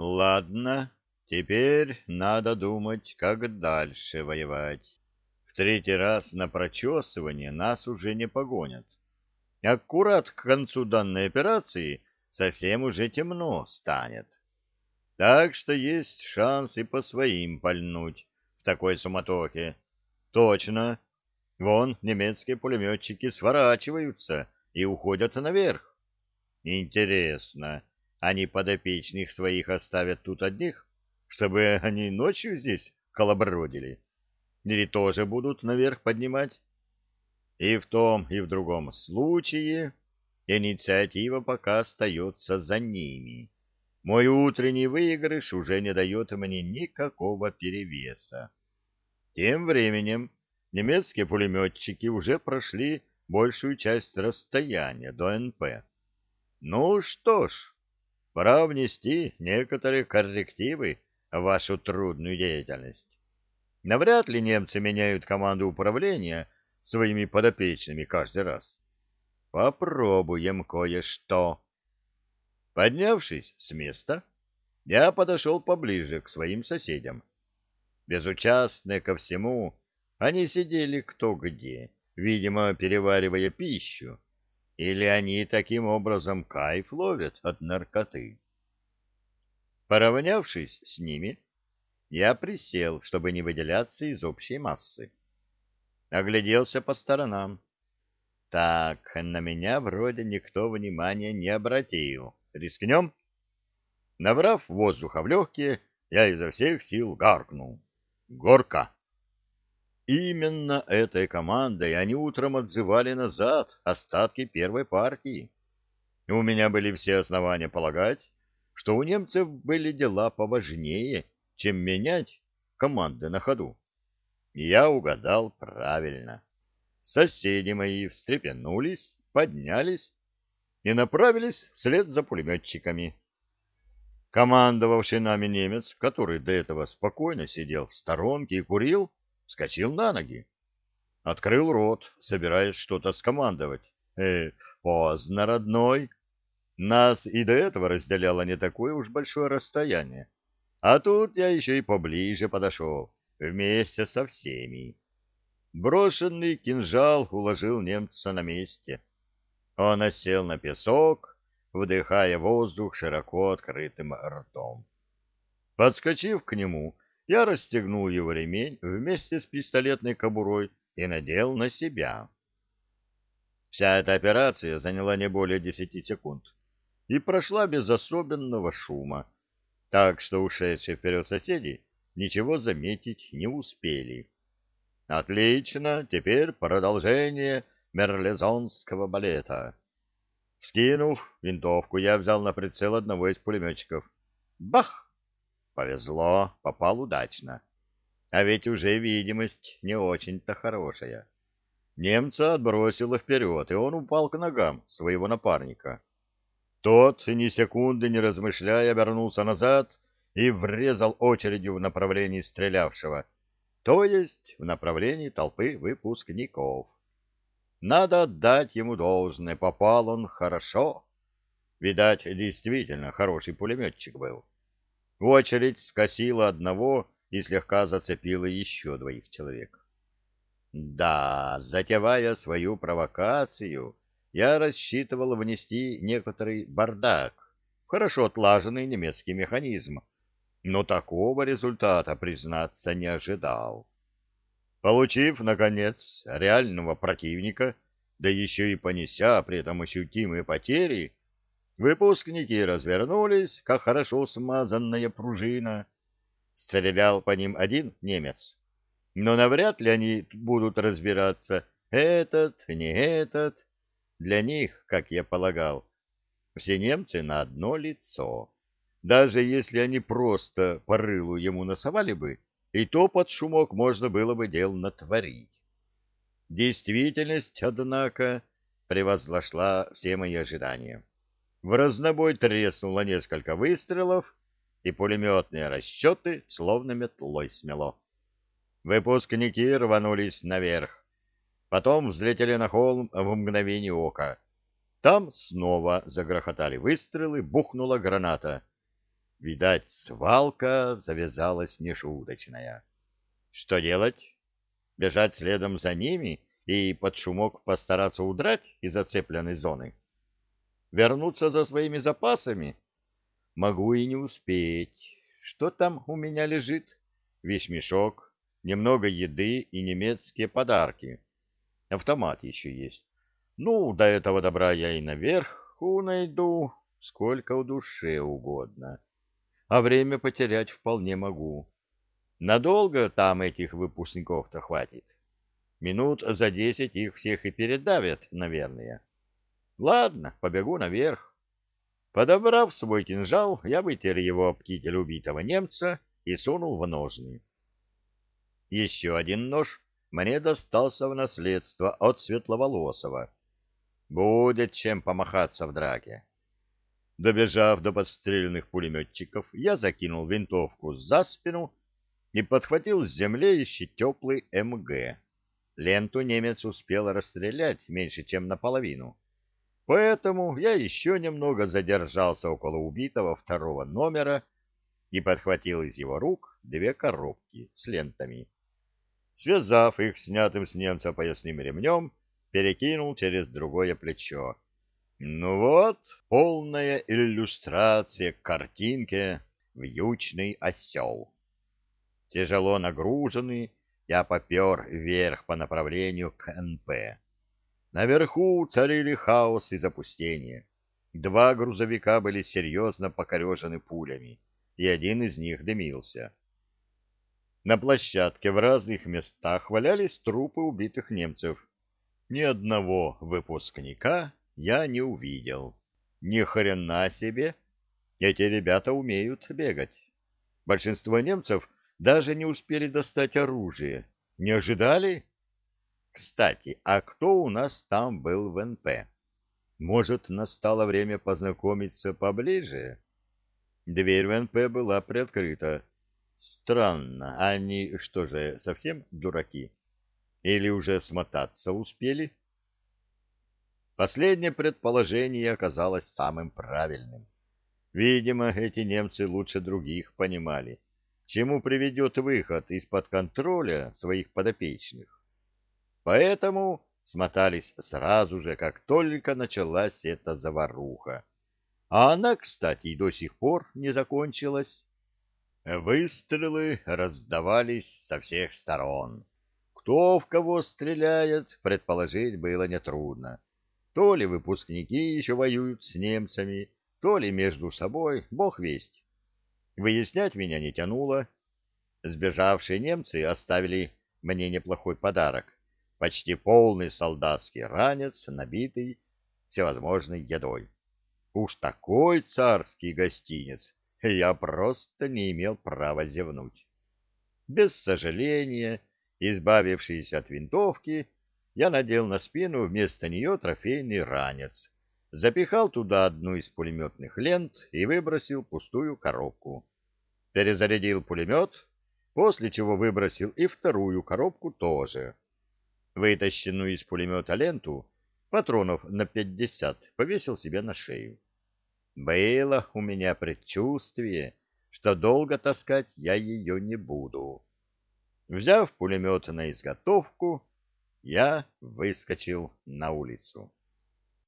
Ладно, теперь надо думать, как дальше воевать. В третий раз на прочесывание нас уже не погонят. Аккурат к концу данной операции совсем уже темно станет. Так что есть шанс и по своим пальнуть в такой суматохе. Точно. Вон немецкие пулеметчики сворачиваются и уходят наверх. Интересно, они подопечных своих оставят тут одних, чтобы они ночью здесь колобродили? Или тоже будут наверх поднимать? И в том, и в другом случае инициатива пока остается за ними. Мой утренний выигрыш уже не дает мне никакого перевеса. Тем временем немецкие пулеметчики уже прошли большую часть расстояния до НП. Ну что ж, пора внести некоторые коррективы в вашу трудную деятельность. Навряд ли немцы меняют команду управления своими подопечными каждый раз. Попробуем кое-что. Поднявшись с места, я подошел поближе к своим соседям. Безучастные ко всему, они сидели кто где, видимо, переваривая пищу, или они таким образом кайф ловят от наркоты? Поравнявшись с ними, я присел, чтобы не выделяться из общей массы. Огляделся по сторонам. Так, на меня вроде никто внимания не обратил. Рискнем? Набрав воздуха в легкие, я изо всех сил гаркнул. Горка! Именно этой командой они утром отзывали назад остатки первой партии. У меня были все основания полагать, что у немцев были дела поважнее, чем менять команды на ходу. Я угадал правильно. Соседи мои встрепенулись, поднялись и направились вслед за пулеметчиками. Командовавший нами немец, который до этого спокойно сидел в сторонке и курил, вскочил на ноги. Открыл рот, собираясь что-то скомандовать. Э, поздно, родной. Нас и до этого разделяло не такое уж большое расстояние. А тут я еще и поближе подошел, вместе со всеми. Брошенный кинжал уложил немца на месте. Он осел на песок, вдыхая воздух широко открытым ртом. Подскочив к нему, я расстегнул его ремень вместе с пистолетной кобурой и надел на себя. Вся эта операция заняла не более десяти секунд и прошла без особенного шума, так что ушедшие вперед соседи ничего заметить не успели. Отлично, теперь продолжение мерлезонского балета. Скинув винтовку, я взял на прицел одного из пулеметчиков. Бах! Повезло, попал удачно. А ведь уже видимость не очень-то хорошая. Немца отбросило вперед, и он упал к ногам своего напарника. Тот, ни секунды не размышляя, обернулся назад и врезал очередью в направлении стрелявшего, то есть в направлении толпы выпускников. Надо отдать ему должное, попал он хорошо. Видать, действительно хороший пулеметчик был. Очередь скосила одного и слегка зацепила еще двоих человек. Да, затевая свою провокацию, я рассчитывал внести некоторый бардак хорошо отлаженный немецкий механизм, но такого результата, признаться, не ожидал. Получив, наконец, реального противника, да еще и понеся при этом ощутимые потери, Выпускники развернулись, как хорошо смазанная пружина. Стрелял по ним один немец. Но навряд ли они будут разбираться, этот, не этот. Для них, как я полагал, все немцы на одно лицо. Даже если они просто по рылу ему насовали бы, и то под шумок можно было бы дел натворить. Действительность, однако, превозошла все мои ожидания. В разнобой треснуло несколько выстрелов, и пулеметные расчеты словно метлой смело. Выпускники рванулись наверх. Потом взлетели на холм в мгновение ока. Там снова загрохотали выстрелы, бухнула граната. Видать, свалка завязалась нешуточная. Что делать? Бежать следом за ними и под шумок постараться удрать из зацепленной зоны? Вернуться за своими запасами? Могу и не успеть. Что там у меня лежит? Весь мешок, немного еды и немецкие подарки. Автомат еще есть. Ну, до этого добра я и наверху найду, сколько в душе угодно. А время потерять вполне могу. Надолго там этих выпускников-то хватит. Минут за десять их всех и передавят, наверное. Ладно, побегу наверх. Подобрав свой кинжал, я вытер его об китель убитого немца и сунул в ножны. Еще один нож мне достался в наследство от Светловолосова. Будет чем помахаться в драке. Добежав до подстреленных пулеметчиков, я закинул винтовку за спину и подхватил с земли еще теплый МГ. Ленту немец успел расстрелять меньше, чем наполовину. Поэтому я еще немного задержался около убитого второго номера и подхватил из его рук две коробки с лентами. Связав их снятым с немца поясным ремнем, перекинул через другое плечо. Ну вот, полная иллюстрация к картинке «Вьючный осел». Тяжело нагруженный, я попер вверх по направлению к НП. Наверху царили хаос и запустение. Два грузовика были серьезно покорежены пулями, и один из них дымился. На площадке в разных местах валялись трупы убитых немцев. Ни одного выпускника я не увидел. Ни хрена себе! Эти ребята умеют бегать. Большинство немцев даже не успели достать оружие. Не ожидали? Кстати, а кто у нас там был в НП? Может, настало время познакомиться поближе? Дверь в НП была приоткрыта. Странно, они что же, совсем дураки? Или уже смотаться успели? Последнее предположение оказалось самым правильным. Видимо, эти немцы лучше других понимали, чему приведет выход из-под контроля своих подопечных. Поэтому смотались сразу же, как только началась эта заваруха. А она, кстати, и до сих пор не закончилась. Выстрелы раздавались со всех сторон. Кто в кого стреляет, предположить было нетрудно. То ли выпускники еще воюют с немцами, то ли между собой, бог весть. Выяснять меня не тянуло. Сбежавшие немцы оставили мне неплохой подарок почти полный солдатский ранец, набитый всевозможной едой. Уж такой царский гостиниц я просто не имел права зевнуть. Без сожаления, избавившись от винтовки, я надел на спину вместо нее трофейный ранец, запихал туда одну из пулеметных лент и выбросил пустую коробку. Перезарядил пулемет, после чего выбросил и вторую коробку тоже вытащенную из пулемета ленту, патронов на пятьдесят, повесил себе на шею. Было у меня предчувствие, что долго таскать я ее не буду. Взяв пулемет на изготовку, я выскочил на улицу.